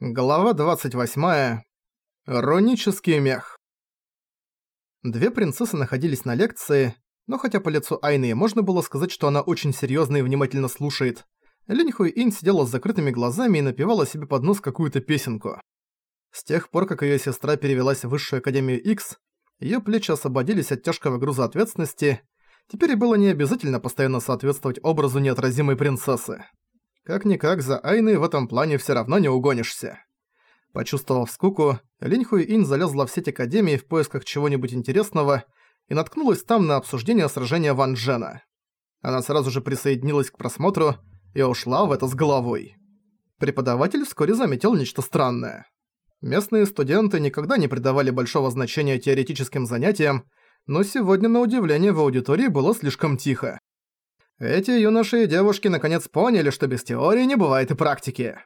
Глава 28. Ронический мех. Две принцессы находились на лекции, но хотя по лицу Айны можно было сказать, что она очень серьёзно и внимательно слушает, Линь Хуй Инь сидела с закрытыми глазами и напевала себе под нос какую-то песенку. С тех пор, как её сестра перевелась в Высшую Академию X, её плечи освободились от тяжкого груза ответственности, теперь было не обязательно постоянно соответствовать образу неотразимой принцессы. Как-никак за Айной в этом плане всё равно не угонишься. Почувствовав скуку, Линь Хуй Инь залезла в сеть Академии в поисках чего-нибудь интересного и наткнулась там на обсуждение сражения Ван Джена. Она сразу же присоединилась к просмотру и ушла в это с головой. Преподаватель вскоре заметил нечто странное. Местные студенты никогда не придавали большого значения теоретическим занятиям, но сегодня, на удивление, в аудитории было слишком тихо. Эти юноши и девушки наконец поняли, что без теории не бывает и практики.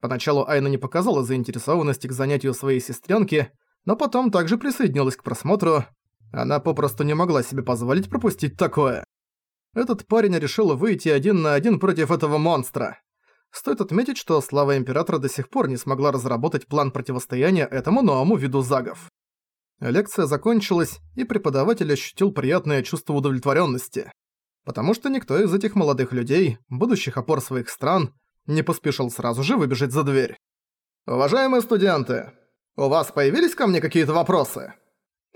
Поначалу Айна не показала заинтересованности к занятию своей сестренки, но потом также присоединилась к просмотру. Она попросту не могла себе позволить пропустить такое. Этот парень решил выйти один на один против этого монстра. Стоит отметить, что Слава Императора до сих пор не смогла разработать план противостояния этому новому виду загов. Лекция закончилась, и преподаватель ощутил приятное чувство удовлетворенности потому что никто из этих молодых людей, будущих опор своих стран, не поспешил сразу же выбежать за дверь. «Уважаемые студенты, у вас появились ко мне какие-то вопросы?»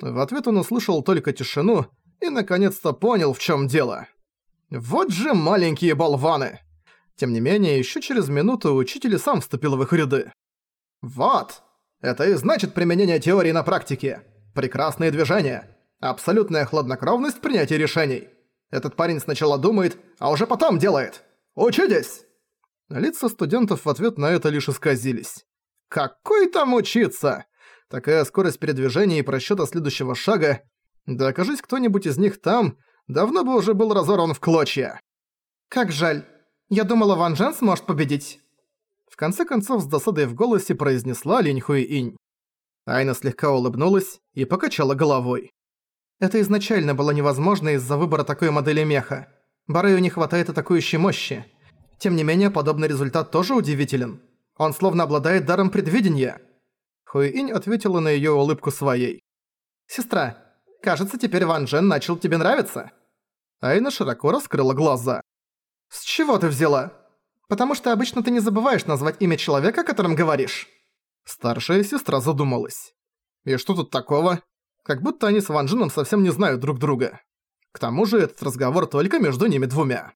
В ответ он услышал только тишину и наконец-то понял, в чем дело. «Вот же маленькие болваны!» Тем не менее, еще через минуту учитель сам вступил в их ряды. «Вот! Это и значит применение теории на практике. Прекрасные движения. Абсолютная хладнокровность принятия решений. Этот парень сначала думает, а уже потом делает. Учитесь!» Лица студентов в ответ на это лишь исказились. «Какой там учиться? Такая скорость передвижения и просчёта следующего шага. Да окажись кто-нибудь из них там, давно бы уже был разорван в клочья». «Как жаль. Я думала, Ван Джен сможет победить». В конце концов, с досадой в голосе произнесла Линь Хуи Инь. Айна слегка улыбнулась и покачала головой. Это изначально было невозможно из-за выбора такой модели меха. Барею не хватает атакующей мощи. Тем не менее, подобный результат тоже удивителен. Он словно обладает даром предвидения. Хуиинь ответила на её улыбку своей. «Сестра, кажется, теперь Ван Джен начал тебе нравиться?» Айна широко раскрыла глаза. «С чего ты взяла? Потому что обычно ты не забываешь назвать имя человека, о котором говоришь». Старшая сестра задумалась. «И что тут такого? Как будто они с Ван Джином совсем не знают друг друга. К тому же этот разговор только между ними двумя.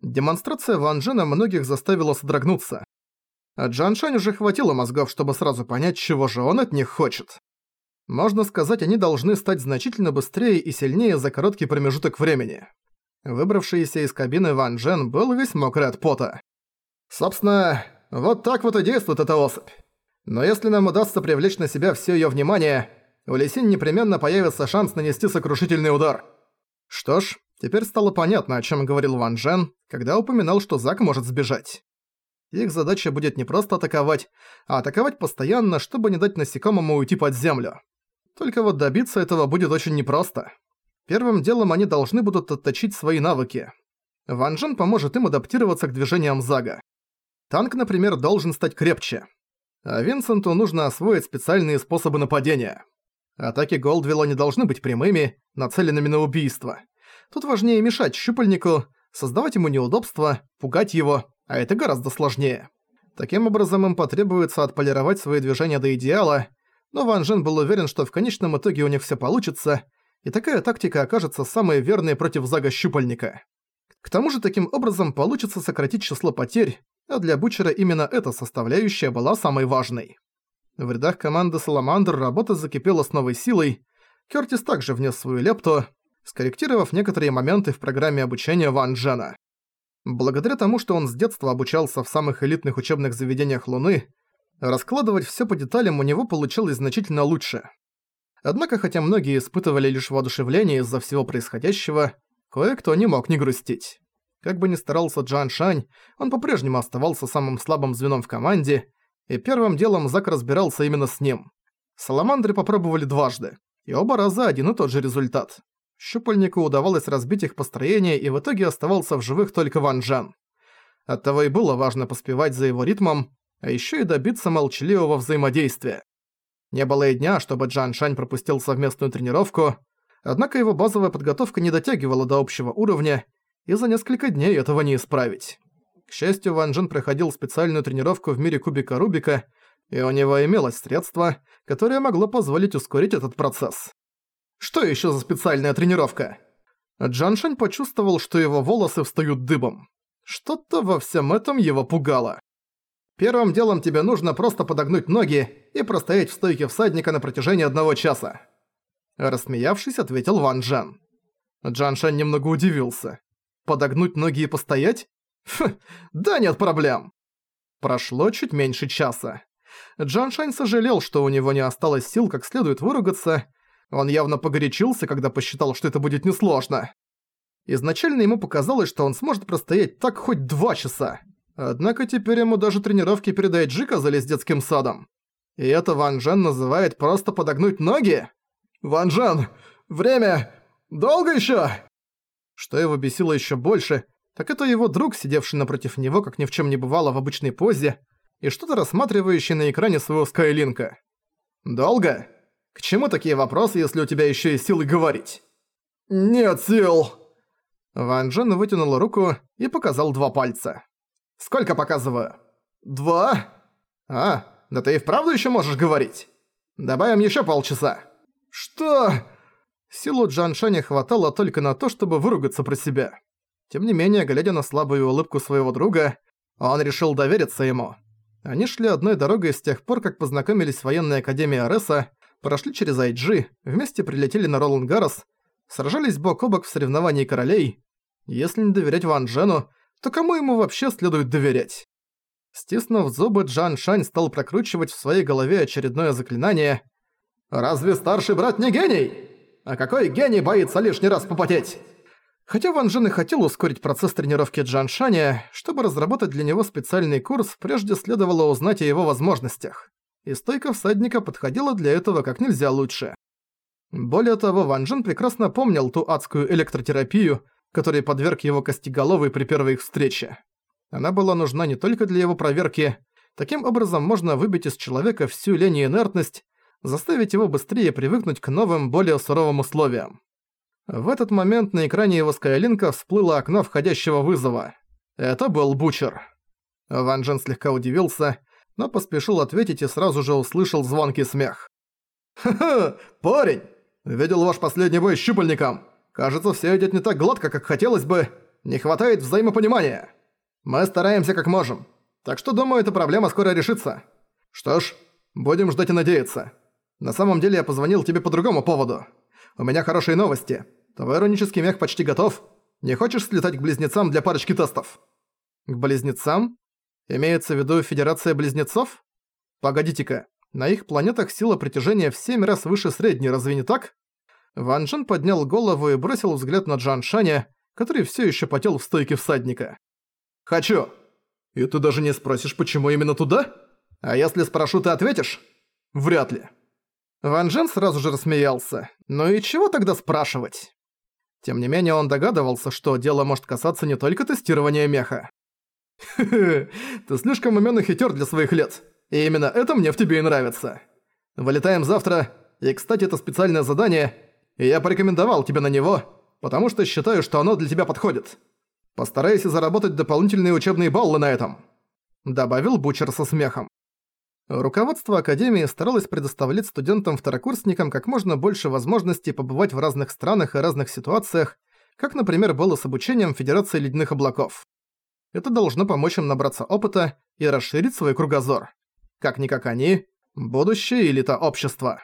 Демонстрация Ван Джина многих заставила содрогнуться. А Джан Шань уже хватило мозгов, чтобы сразу понять, чего же он от них хочет. Можно сказать, они должны стать значительно быстрее и сильнее за короткий промежуток времени. Выбравшийся из кабины Ван Джен был весь мокрый от пота. Собственно, вот так вот и действует эта особь. Но если нам удастся привлечь на себя все её внимание, у Лисинь непременно появится шанс нанести сокрушительный удар. Что ж, теперь стало понятно, о чем говорил Ван Джен, когда упоминал, что Зак может сбежать. Их задача будет не просто атаковать, а атаковать постоянно, чтобы не дать насекомому уйти под землю. Только вот добиться этого будет очень непросто. Первым делом они должны будут отточить свои навыки. Ван Джен поможет им адаптироваться к движениям Зага. Танк, например, должен стать крепче. А Винсенту нужно освоить специальные способы нападения. Атаки Голдвилла не должны быть прямыми, нацеленными на убийство. Тут важнее мешать щупальнику, создавать ему неудобства, пугать его, а это гораздо сложнее. Таким образом, им потребуется отполировать свои движения до идеала, но Ван Жен был уверен, что в конечном итоге у них всё получится, и такая тактика окажется самой верной против зага щупальника. К тому же таким образом получится сократить число потерь, а для Бучера именно эта составляющая была самой важной. В рядах команды «Саламандр» работа закипела с новой силой. Кёртис также внес свою лепту, скорректировав некоторые моменты в программе обучения Ван Джена. Благодаря тому, что он с детства обучался в самых элитных учебных заведениях Луны, раскладывать всё по деталям у него получилось значительно лучше. Однако, хотя многие испытывали лишь воодушевление из-за всего происходящего, кое-кто не мог не грустить. Как бы ни старался Джан Шань, он по-прежнему оставался самым слабым звеном в команде, и первым делом Зак разбирался именно с ним. Саламандры попробовали дважды, и оба раза один и тот же результат. Щупальнику удавалось разбить их построение, и в итоге оставался в живых только Ван Джен. Оттого и было важно поспевать за его ритмом, а еще и добиться молчаливого взаимодействия. Не было и дня, чтобы Джан Шань пропустил совместную тренировку, однако его базовая подготовка не дотягивала до общего уровня, и за несколько дней этого не исправить. К счастью, Ван Джен проходил специальную тренировку в мире кубика Рубика, и у него имелось средство, которое могло позволить ускорить этот процесс. Что еще за специальная тренировка? Джаншань почувствовал, что его волосы встают дыбом. Что-то во всем этом его пугало. Первым делом тебе нужно просто подогнуть ноги и простоять в стойке всадника на протяжении одного часа. Рассмеявшись, ответил Ван Джан. Джаншань немного удивился. Подогнуть ноги и постоять? Да нет проблем. Прошло чуть меньше часа. Джан Шань сожалел, что у него не осталось сил как следует выругаться. Он явно погорячился, когда посчитал, что это будет несложно. Изначально ему показалось, что он сможет простоять так хоть два часа. Однако теперь ему даже тренировки перед Айджи казались детским садом. И это Ван Жен называет просто подогнуть ноги? Ван Жен, время... долго ещё? Что его бесило ещё больше, так это его друг, сидевший напротив него, как ни в чём не бывало в обычной позе, и что-то рассматривающий на экране своего Скайлинка. «Долго? К чему такие вопросы, если у тебя ещё есть силы говорить?» «Нет сил!» Ван Джен вытянул руку и показал два пальца. «Сколько показываю?» «Два?» «А, да ты и вправду ещё можешь говорить? Добавим ещё полчаса». «Что?» Силу Джаншаня хватало только на то, чтобы выругаться про себя. Тем не менее, глядя на слабую улыбку своего друга, он решил довериться ему. Они шли одной дорогой с тех пор, как познакомились в военной академии Ареса, прошли через Айджи, вместе прилетели на Роланд Гаррес, сражались бок о бок в соревновании королей. Если не доверять Ван Джену, то кому ему вообще следует доверять? Стиснув зубы, Джан Шань стал прокручивать в своей голове очередное заклинание. «Разве старший брат не гений? А какой гений боится лишний раз попотеть?» Хотя Ван Джен и хотел ускорить процесс тренировки Джан Шаня, чтобы разработать для него специальный курс, прежде следовало узнать о его возможностях. И стойка всадника подходила для этого как нельзя лучше. Более того, Ван Джен прекрасно помнил ту адскую электротерапию, которой подверг его Костеголовый при первой их встрече. Она была нужна не только для его проверки, таким образом можно выбить из человека всю лень и инертность, заставить его быстрее привыкнуть к новым, более суровым условиям. В этот момент на экране его скайлинка всплыло окно входящего вызова. Это был Бучер. Ван Джен слегка удивился, но поспешил ответить и сразу же услышал звонкий смех. «Ха-ха, парень! Видел ваш последний бой с щупальником. Кажется, все идет не так гладко, как хотелось бы. Не хватает взаимопонимания. Мы стараемся как можем. Так что, думаю, эта проблема скоро решится. Что ж, будем ждать и надеяться. На самом деле я позвонил тебе по другому поводу. У меня хорошие новости. Твой иронический мех почти готов. Не хочешь слетать к близнецам для парочки тестов?» «К близнецам? Имеется в виду Федерация Близнецов? Погодите-ка, на их планетах сила притяжения в семь раз выше средней, разве не так?» Ван Джен поднял голову и бросил взгляд на Джан Шаня, который все еще потел в стойке всадника. «Хочу!» «И ты даже не спросишь, почему именно туда? А если спрошу, ты ответишь?» «Вряд ли». Ван Джен сразу же рассмеялся. «Ну и чего тогда спрашивать?» Тем не менее, он догадывался, что дело может касаться не только тестирования меха. «Хе-хе, ты слишком умён и хитёр для своих лет. И именно это мне в тебе и нравится. Вылетаем завтра, и, кстати, это специальное задание, и я порекомендовал тебе на него, потому что считаю, что оно для тебя подходит. Постарайся заработать дополнительные учебные баллы на этом», — добавил Бучер со смехом. Руководство Академии старалось предоставлять студентам-второкурсникам как можно больше возможностей побывать в разных странах и разных ситуациях, как, например, было с обучением Федерации Ледяных Облаков. Это должно помочь им набраться опыта и расширить свой кругозор. Как-никак они – будущее элита общества.